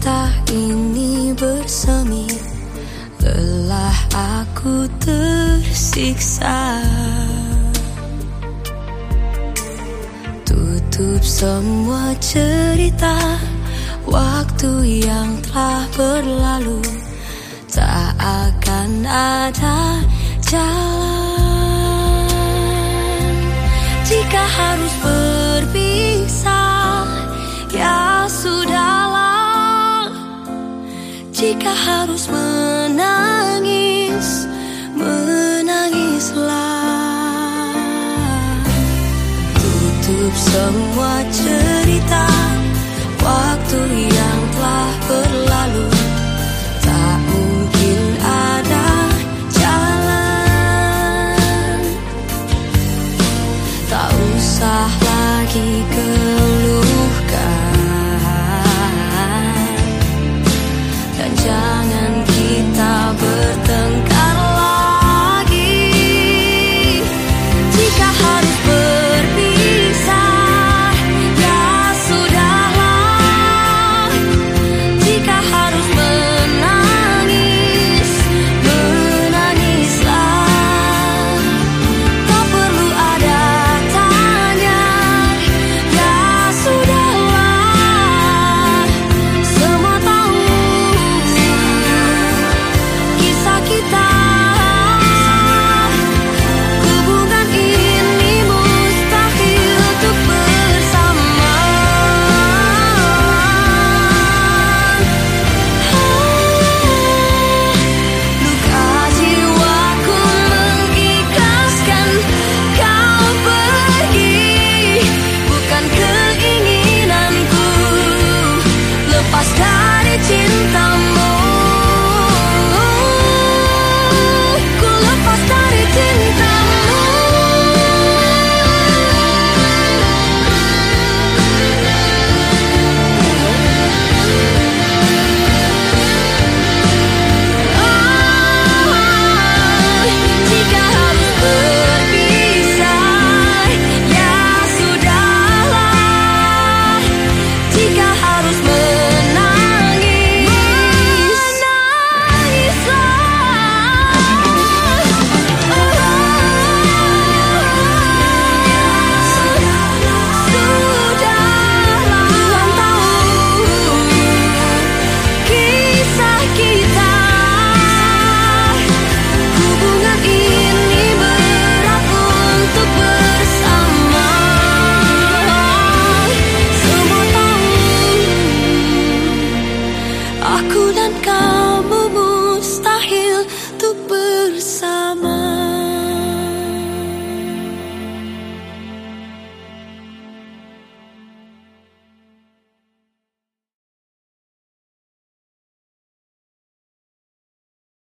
cinta ini bersemi. Lelah aku tersiksa. Tutup semua cerita Waktu yang telah berlalu. Tak akan ada jalan Jika harus menangis Menangislah Tutup semua cerita Waktu yang telah berlalu. Tak mungkin ada jalan. Tak usah lagi ke